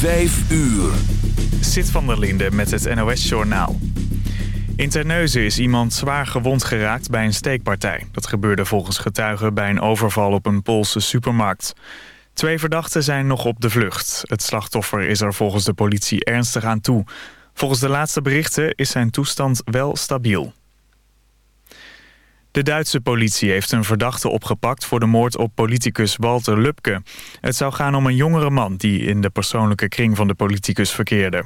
Vijf uur. Zit van der Linde met het NOS-journaal. In Terneuzen is iemand zwaar gewond geraakt bij een steekpartij. Dat gebeurde volgens getuigen bij een overval op een Poolse supermarkt. Twee verdachten zijn nog op de vlucht. Het slachtoffer is er volgens de politie ernstig aan toe. Volgens de laatste berichten is zijn toestand wel stabiel. De Duitse politie heeft een verdachte opgepakt voor de moord op politicus Walter Lubke. Het zou gaan om een jongere man die in de persoonlijke kring van de politicus verkeerde.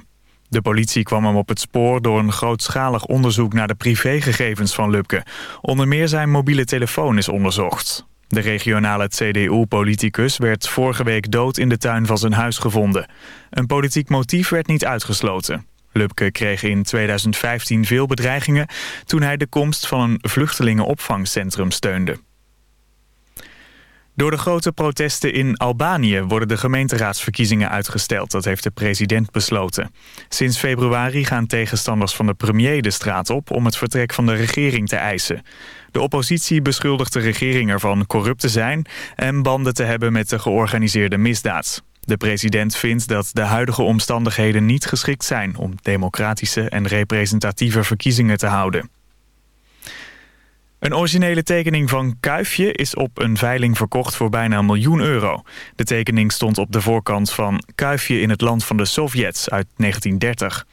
De politie kwam hem op het spoor door een grootschalig onderzoek naar de privégegevens van Lubke. Onder meer zijn mobiele telefoon is onderzocht. De regionale CDU-politicus werd vorige week dood in de tuin van zijn huis gevonden. Een politiek motief werd niet uitgesloten. Lubke kreeg in 2015 veel bedreigingen toen hij de komst van een vluchtelingenopvangcentrum steunde. Door de grote protesten in Albanië worden de gemeenteraadsverkiezingen uitgesteld. Dat heeft de president besloten. Sinds februari gaan tegenstanders van de premier de straat op... om het vertrek van de regering te eisen. De oppositie beschuldigt de regering ervan corrupt te zijn... en banden te hebben met de georganiseerde misdaad. De president vindt dat de huidige omstandigheden niet geschikt zijn... om democratische en representatieve verkiezingen te houden. Een originele tekening van Kuifje is op een veiling verkocht voor bijna een miljoen euro. De tekening stond op de voorkant van Kuifje in het land van de Sovjets uit 1930.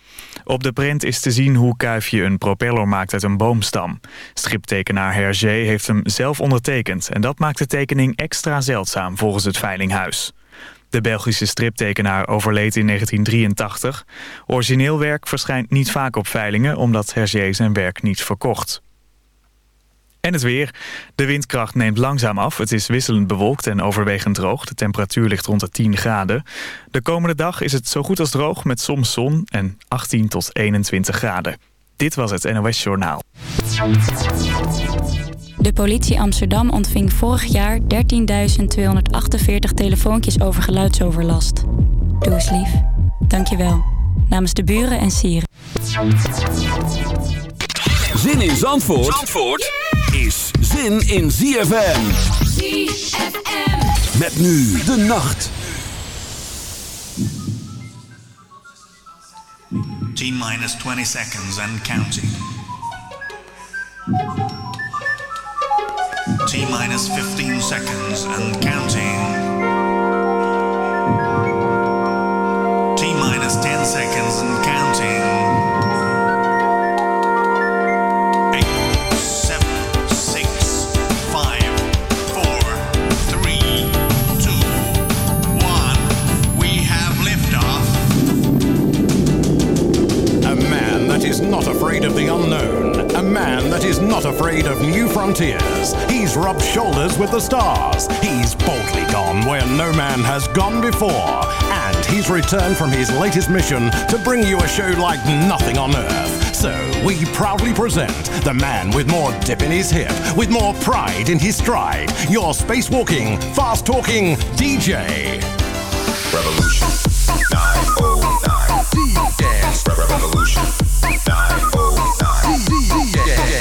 Op de print is te zien hoe Kuifje een propeller maakt uit een boomstam. Striptekenaar Hergé heeft hem zelf ondertekend... en dat maakt de tekening extra zeldzaam volgens het Veilinghuis. De Belgische striptekenaar overleed in 1983. Origineel werk verschijnt niet vaak op veilingen... omdat Hergé zijn werk niet verkocht. En het weer. De windkracht neemt langzaam af. Het is wisselend bewolkt en overwegend droog. De temperatuur ligt rond de 10 graden. De komende dag is het zo goed als droog met soms zon en 18 tot 21 graden. Dit was het NOS Journaal. De politie Amsterdam ontving vorig jaar 13.248 telefoontjes over geluidsoverlast. Doe eens lief. Dank je wel. Namens de buren en sieren. Zin in Zandvoort, Zandvoort is zin in ZFM. ZFM. Met nu de nacht. T minus 20 seconds and counting. T minus 15 seconds and counting. Not afraid of new frontiers. He's rubbed shoulders with the stars. He's boldly gone where no man has gone before. And he's returned from his latest mission to bring you a show like nothing on earth. So we proudly present the man with more dip in his hip, with more pride in his stride. Your spacewalking, fast talking DJ. Revolution 909 Dance Revolution 909 Revolution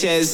Sanchez.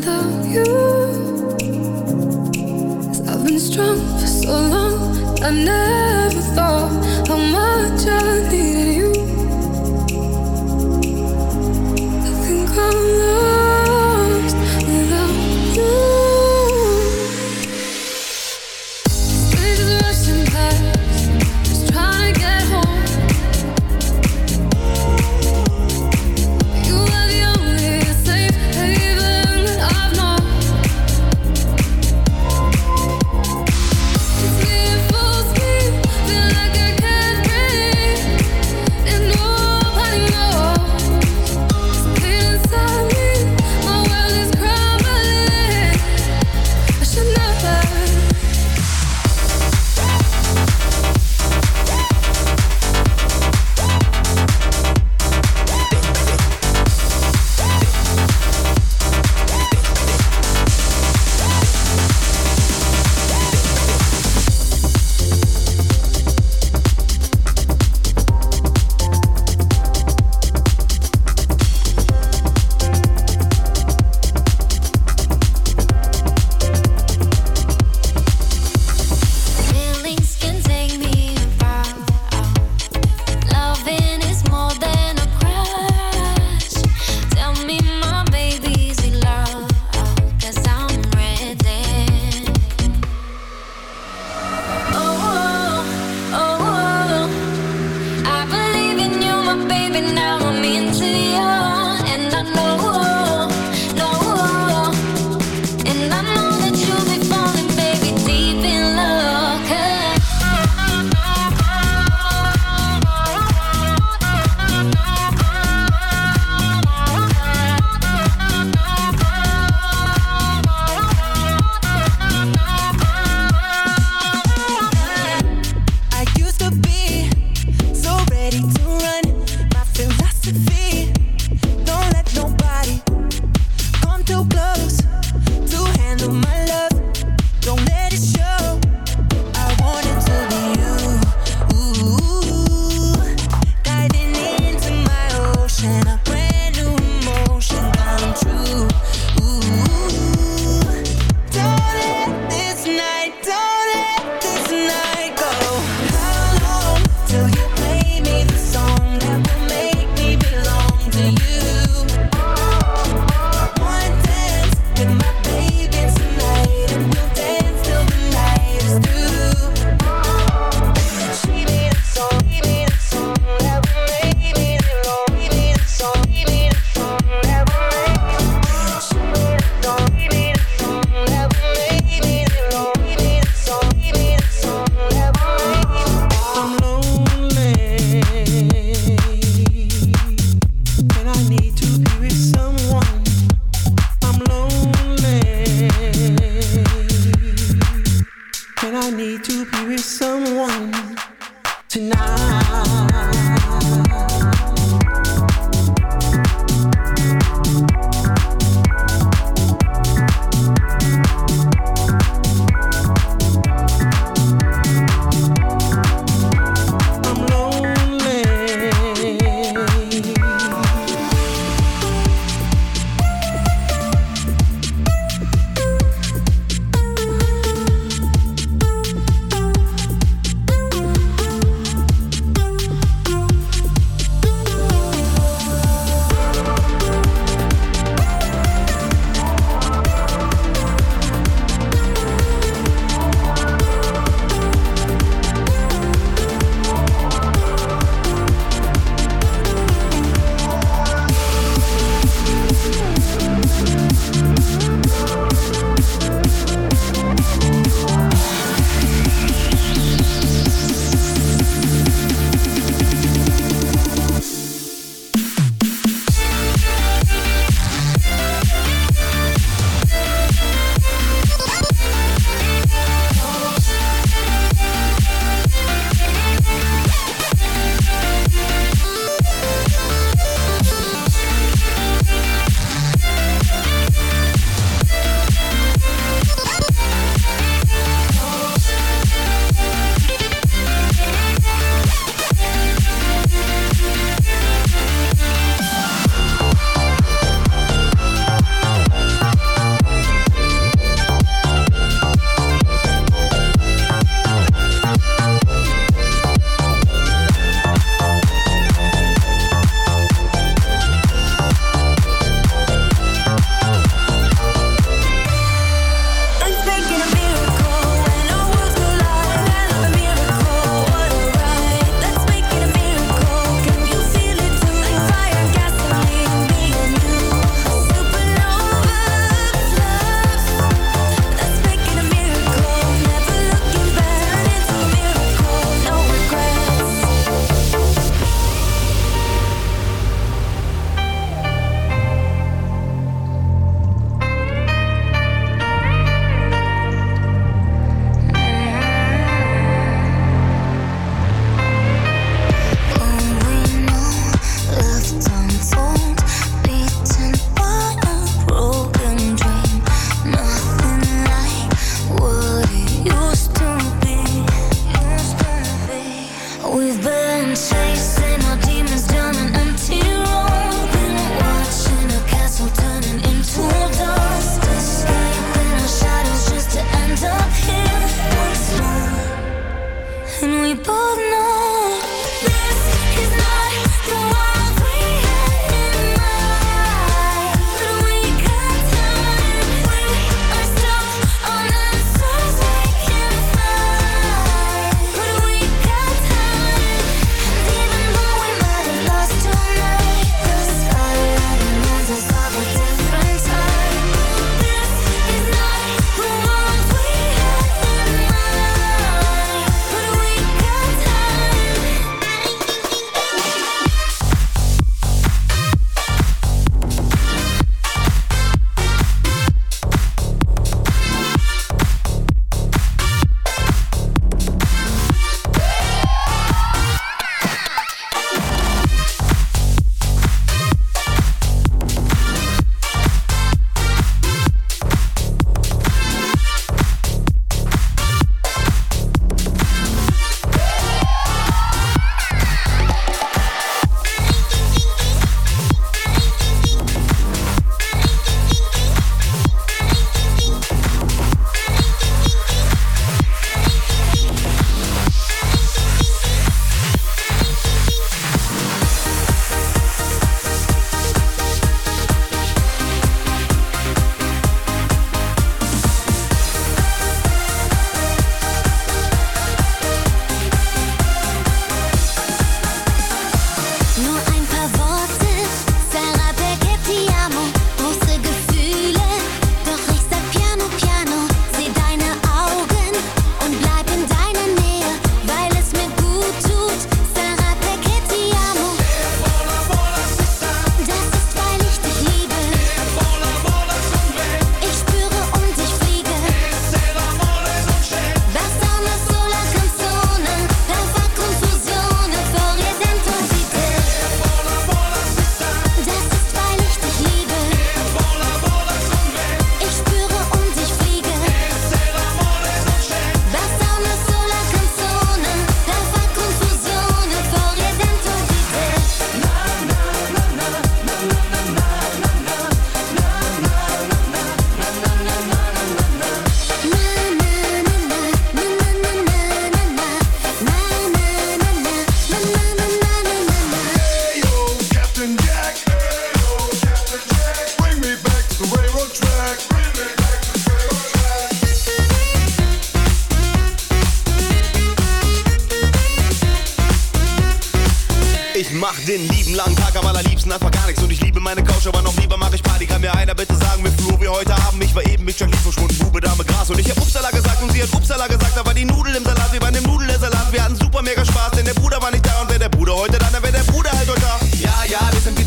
without I've been strong for so long, I never thought.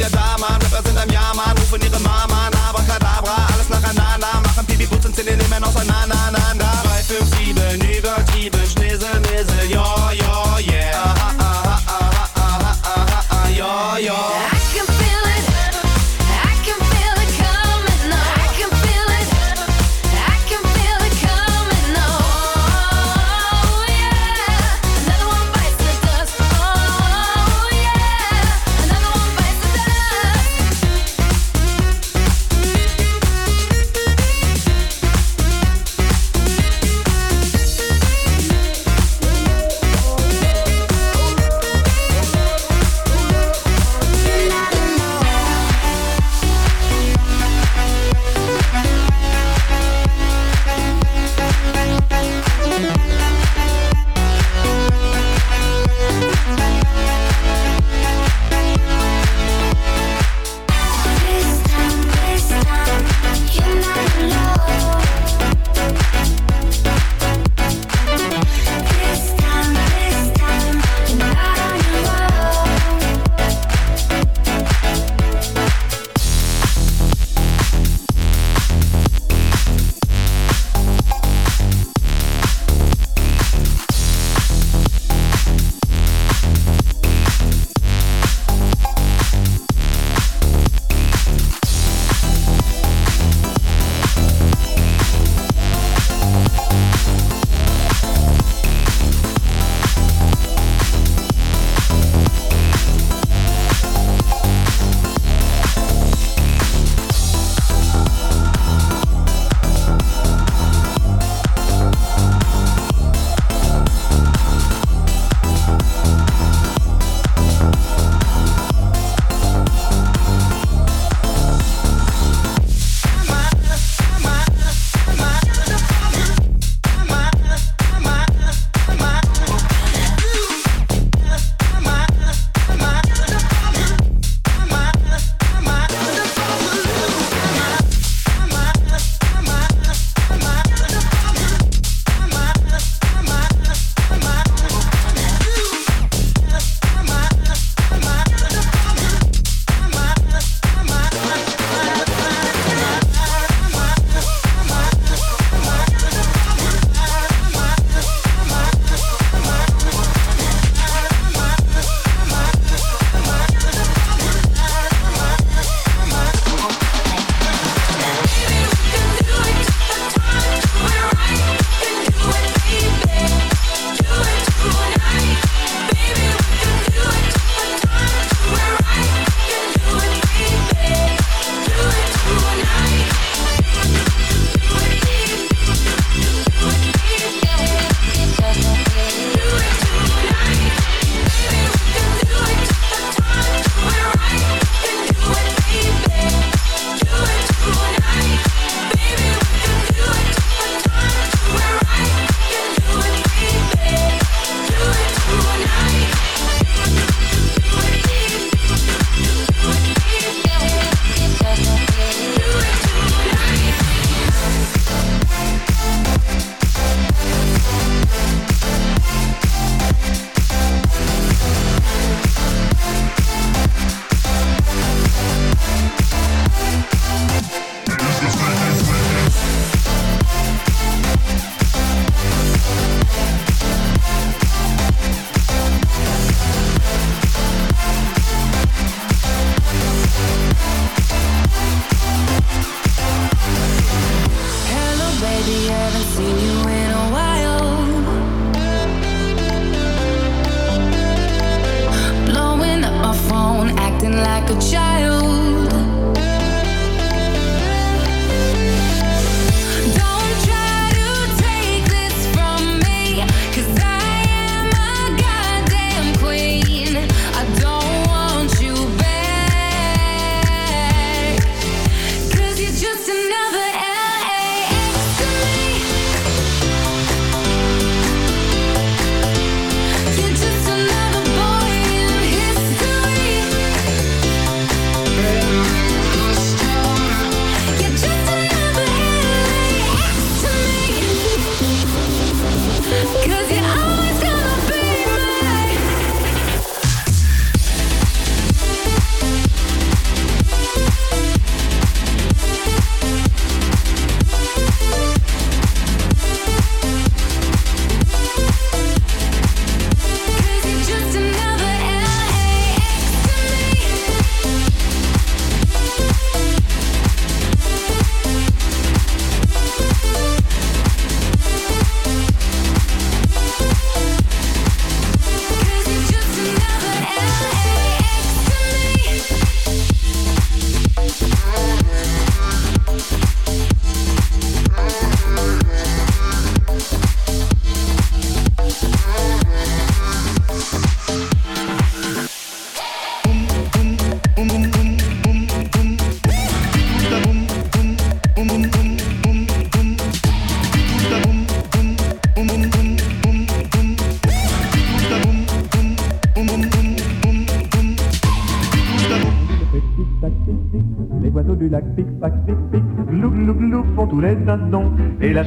wieder da, man. Rapper sind am Jahr, man. Rufen ihre Mama an, Abracadabra. Alles nach Anana. Machen Pipi-Butz und zählen immer noch auseinander. 3, 5, 7, übertrieben, schnell.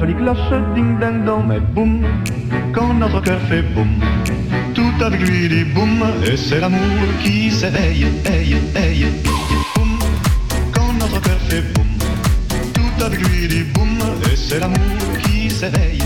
les cloches ding ding dong, mais boum, quand notre cœur fait boum, tout avec lui dit boum, et c'est l'amour qui s'éveille, hey, hey, boum, quand notre cœur fait boum, tout avec lui dit boum, et c'est l'amour qui s'éveille.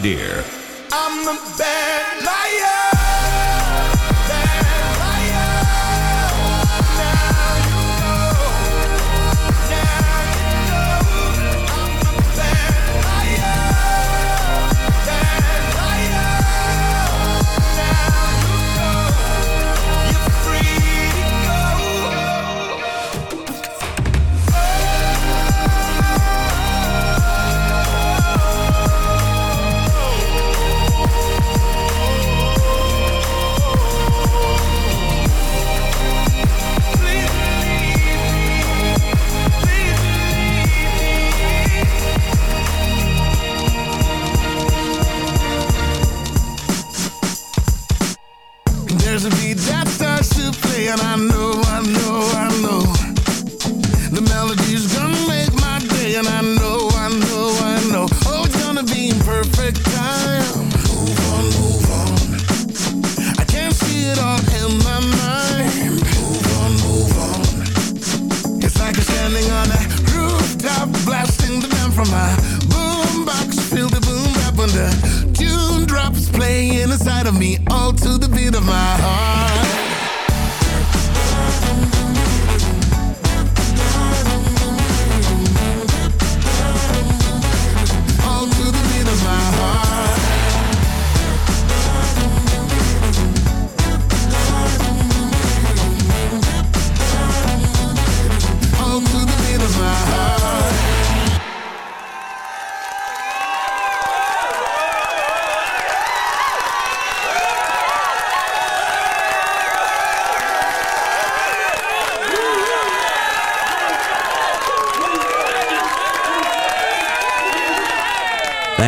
Dear.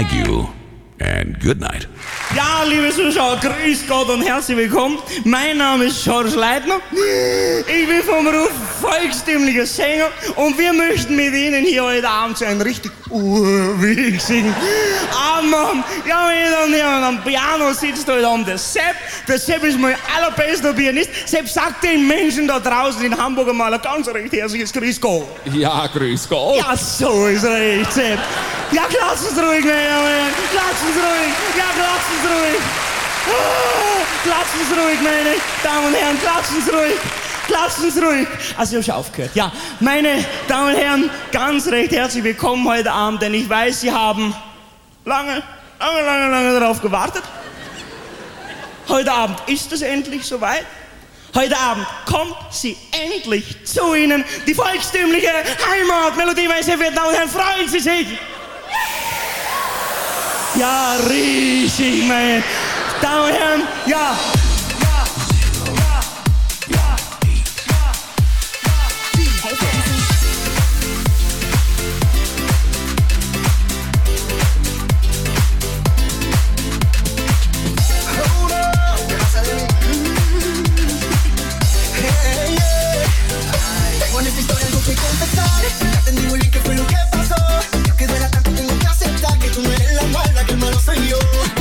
Thank you, and good night. Ja, liebe Zuschauer, grüß Gott und herzlich willkommen. Mein Name ist George Leitner. Ich bin vom Beruf volkstümlicher Sänger und wir möchten mit Ihnen hier heute Abend so ein richtig urwig singen. Aber, ja, meine Damen und Herren, am Piano sitzt heute Abend der Sepp. Der Sepp ist mein allerbester Pianist. Sepp, sagt den Menschen da draußen in Hamburg einmal ein ganz recht herzliches Grüß Gott. Ja, grüß Gott. Ja, so ist recht, Sepp. Ja, klatschen Sie ruhig, meine Damen und Herren. Klatschen Sie ruhig. Ja, klatschen Sie ruhig. Ah, Klatschen Sie ruhig, meine Damen und Herren. Klatschen Sie ruhig. Klatschen Sie ruhig. Also, ich habe schon aufgehört. Ja, meine Damen und Herren, ganz recht herzlich willkommen heute Abend, denn ich weiß, Sie haben lange, lange, lange, lange darauf gewartet. Heute Abend ist es endlich soweit. Heute Abend kommt sie endlich zu Ihnen, die volkstümliche Heimatmelodie, meine sehr verehrten Damen und Herren. Freuen Sie sich! Ja, Racing Man. Down, ja. for you.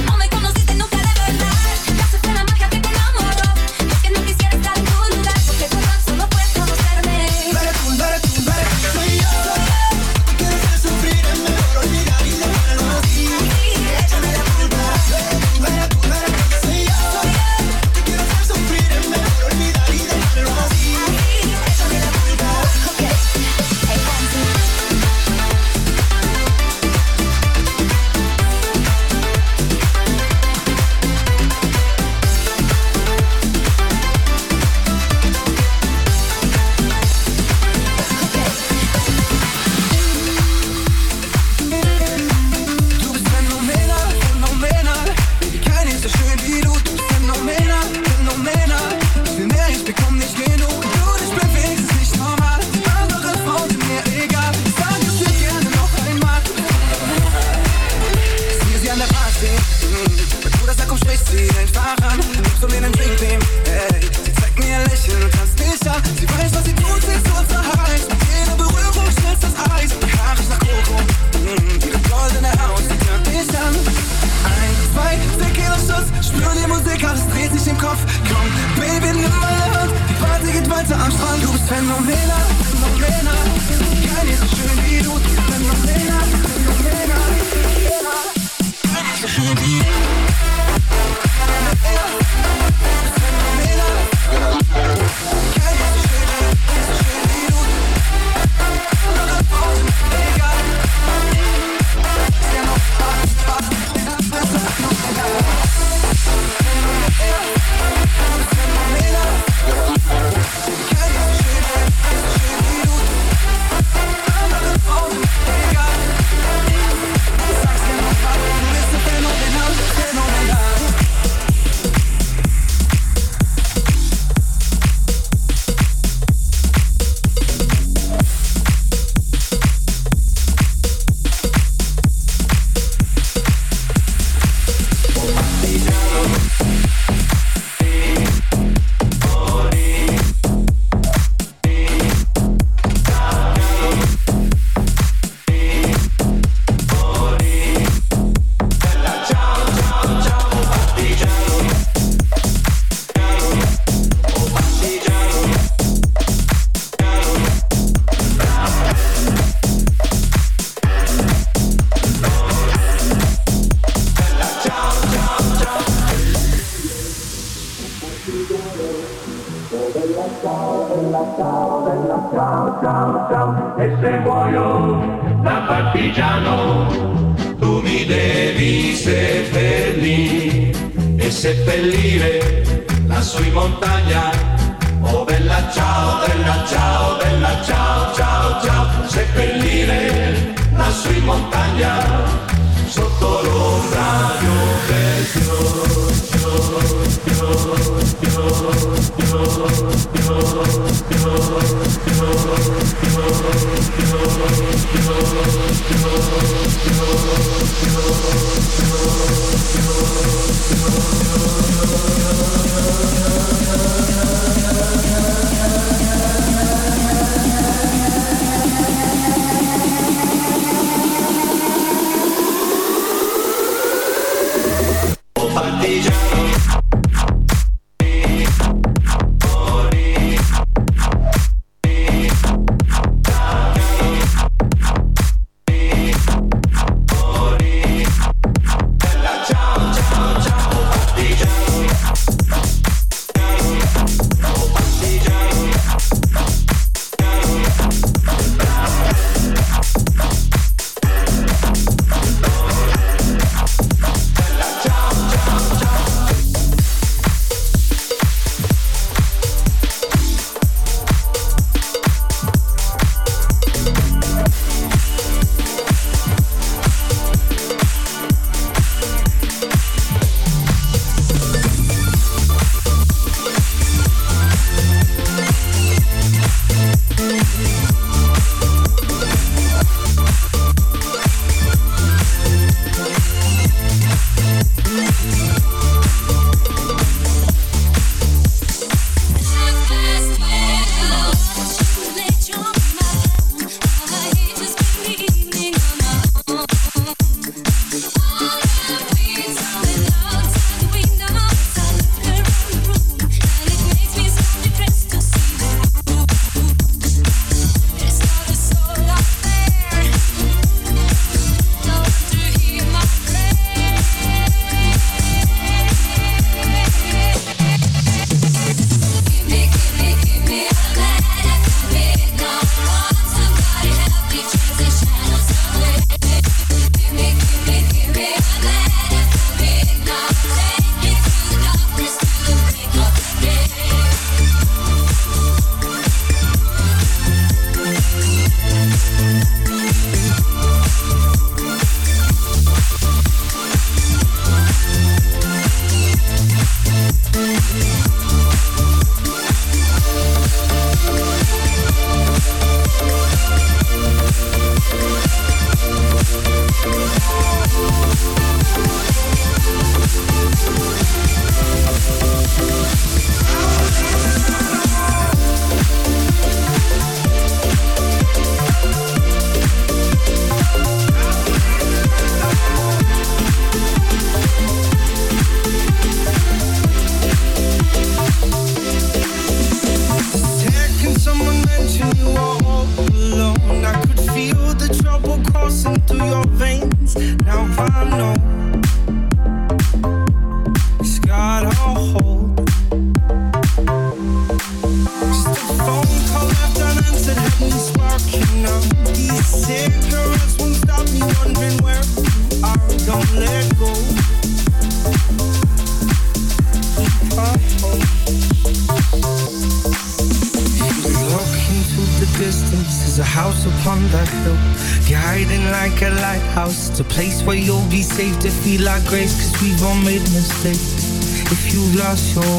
coração